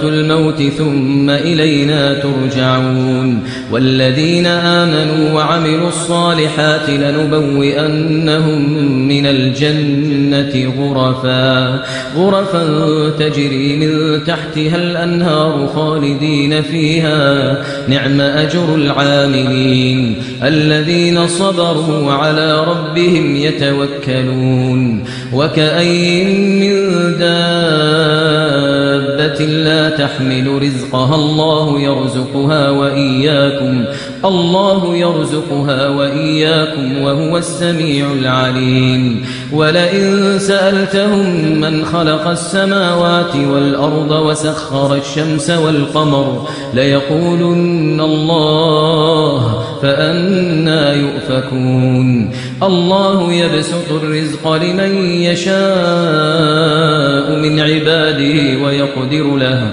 ذائقة الموت ثم إلينا ترجعون والذين آمنوا وعملوا الصالحات لنبوئنهم من الجنة غرفا غرفا تجري من تحتها الأنهار خالدين فيها. نعم أجر العاملين الذين صبروا على ربهم يتوكلون. وكأين من دابة لا تحمل رزقها الله يرزقها وإياكم. الله يرزقها وإياكم وهو السميع العليم. ولئن سألتهم من خلق السماوات والأرض وسخر الشمس والقمر ليقولن الله فأنا يؤفكون. الله يبسط الرزق لمن يشاء من عباده ويقدر له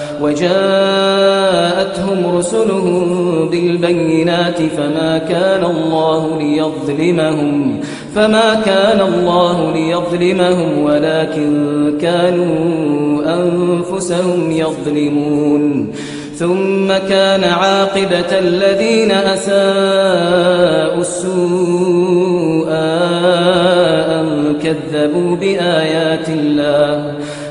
وجاءتهم رسلهم بالبينات فما كان الله ليظلمهم فما كان الله ليظلمهم ولكن كانوا أنفسهم يظلمون. ثم كان عاقبة الذين أساءوا السوء أن كذبوا بآيات الله.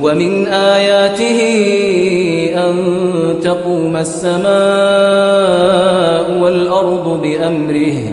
ومن آياته أن تقوم السماء والأرض بأمره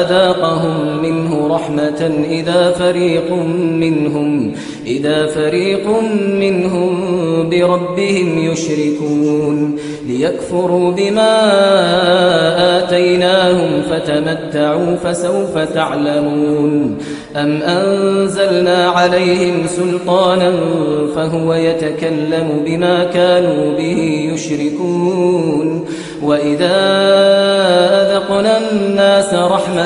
أذاقهم منه رحمة إذا فريق منهم إذا فريق منهم بربهم يشركون. ليكفروا بما آتيناهم فتمتعوا فسوف تعلمون. أم أنزلنا عليهم سلطانا فهو يتكلم بما كانوا به يشركون. وإذا أذقنا الناس رحمة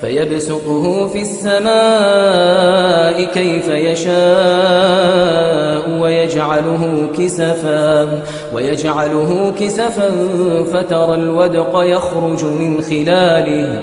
فيبسطه في السماء كيف يشاء ويجعله كسفا ويجعله كسفا فترى الودق يخرج من خلاله.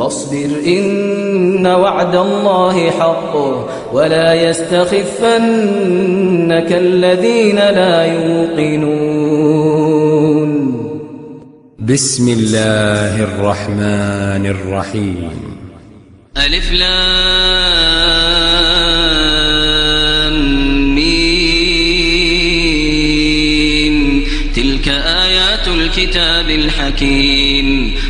فاصبر إن وعد الله حق ولا يستخفنك الذين لا يوقنون. بسم الله الرحمن الرحيم. ألف لام ميم. تلك آيات الكتاب الكتاب الحكيم.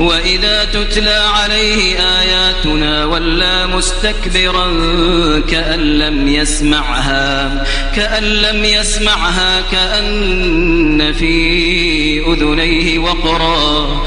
وإذا تتلى عليه آياتنا ولا مستكبرا كأن لم يسمعها كأن لم يسمعها كأن في أذنيه وقرا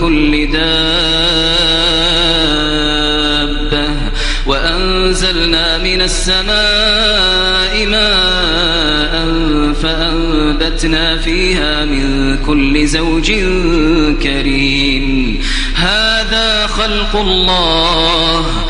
كل دابة وأنزلنا من السماء ماء فأنبتنا فيها من كل زوج كريم. هذا خلق الله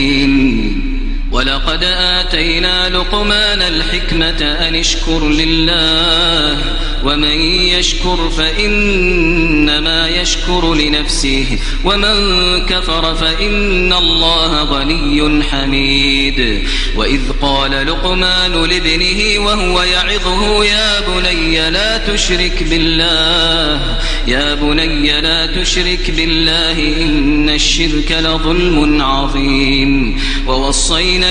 ولقد آتينا لقمان الحكمة أن اشكر لله ومن يشكر فإنما يشكر لنفسه ومن كفر فإن الله غني حميد. وإذ قال لقمان لابنه وهو يعظه يا بني لا تشرك بالله يا بني لا تشرك بالله إن الشرك لظلم عظيم. ووصينا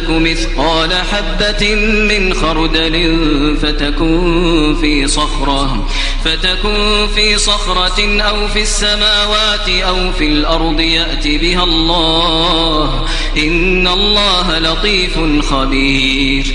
تك مثقال حبة من خردل فتكن في صخرة فتكن في صخرة أو في السماوات أو في الأرض يأتي بها الله. إن الله لطيف خبير.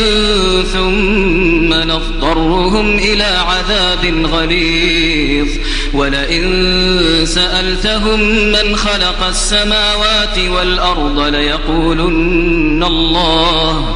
ثم نضطرهم إلى عذاب غليظ. ولئن سألتهم من خلق السماوات والأرض ليقولن الله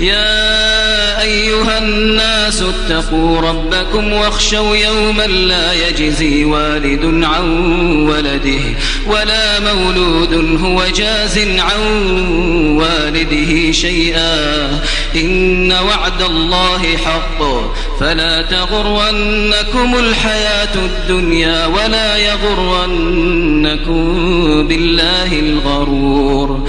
يا أيها الناس اتقوا ربكم واخشوا يوما لا يجزي والد عن ولده ولا مولود هو جاز عن والده شيئا. إن وعد الله حق. فلا تغرنكم الحياة الدنيا ولا يغرنكم بالله الغرور.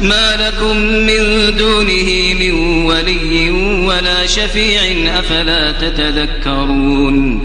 ما لكم من دونه من ولي ولا شفيع أفلا تتذكرون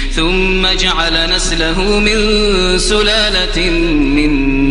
ثم جعل نسله من سلالة من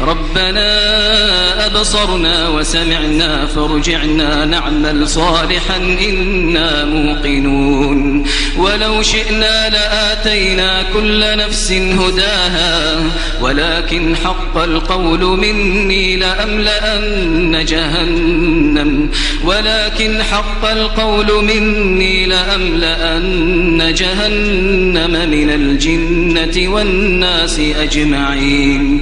ربنا أبصرنا وسمعنا فرجعنا نعمل صالحا إنا موقنون. ولو شئنا لآتينا كل نفس هداها ولكن حق القول مني لأملأن جهنم. ولكن حق القول مني لأملأن جهنم من الجنة والناس أجمعين.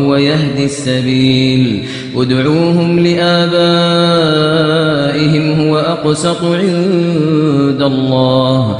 يهدي السبيل. ادعوهم لآبائهم هو أقسط عند الله.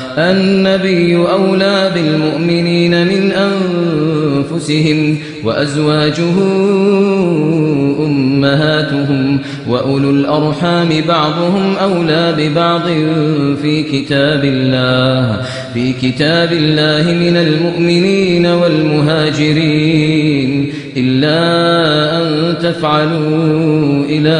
النبي أولى بالمؤمنين من أنفسهم وأزواجه أمهاتهم وأولو الأرحام بعضهم أولى ببعض في كتاب الله في كتاب الله من المؤمنين والمهاجرين إلا أن تفعلوا إلى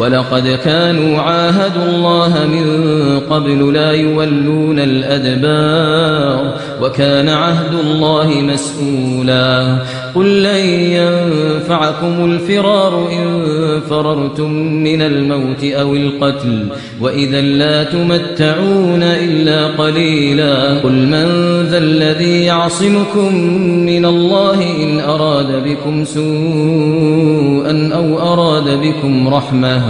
ولقد كانوا عاهدوا الله من قبل لا يولون الأدبار وكان عهد الله مسؤولا. قل لن ينفعكم الفرار إن فررتم من الموت أو القتل وإذا لا تمتعون إلا قليلا. قل من ذا الذي يعصمكم من الله إن أراد بكم سوءا أو أراد بكم رحمة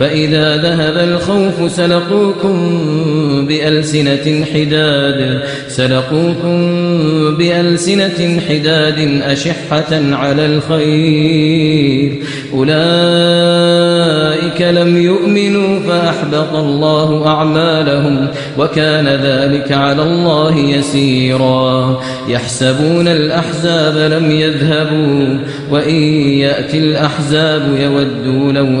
فإذا ذهب الخوف سلقوكم بألسنة حداد سلقوكم بألسنة حداد أشحة على الخير. أولئك لم يؤمنوا فأحبط الله أعمالهم وكان ذلك على الله يسيرا. يحسبون الأحزاب لم يذهبوا وإن يأتي الأحزاب يودوا لو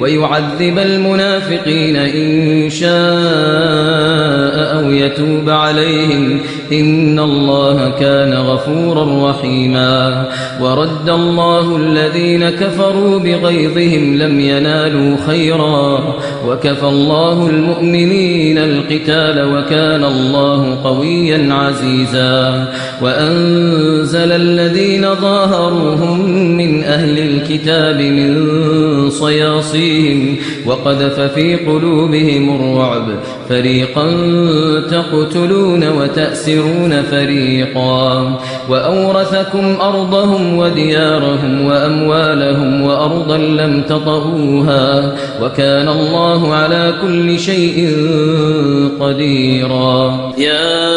ويعذب المنافقين إن شاء أو يتوب عليهم إن الله كان غفورا رحيما ورد الله الذين كفروا بغيظهم لم ينالوا خيرا وكفى الله المؤمنين القتال وكان الله قويا عزيزا وأنزل الذين ظاهروهم من أهل الكتاب من صياصيهم وقذف في قلوبهم الرعب. فريقا تقتلون وتأسرون فريقا. وأورثكم أرضهم وديارهم وأموالهم وأرضا لم تطئوها. وكان الله على كل شيء قديرا. يا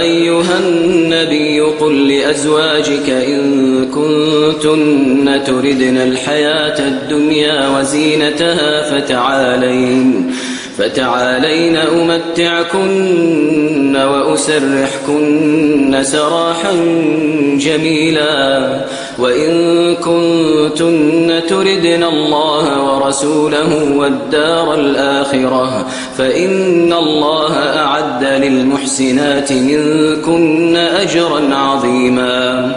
أيها النبي قل لأزواجك إن كنتن تردن الحياة الدنيا وزينتها فتعالين فتعالين أمتعكن وأسرحكن سراحا جميلا. وإن كنتن تردن الله ورسوله والدار الآخرة فإن الله أعد للمحسنات منكن أجرا عظيما.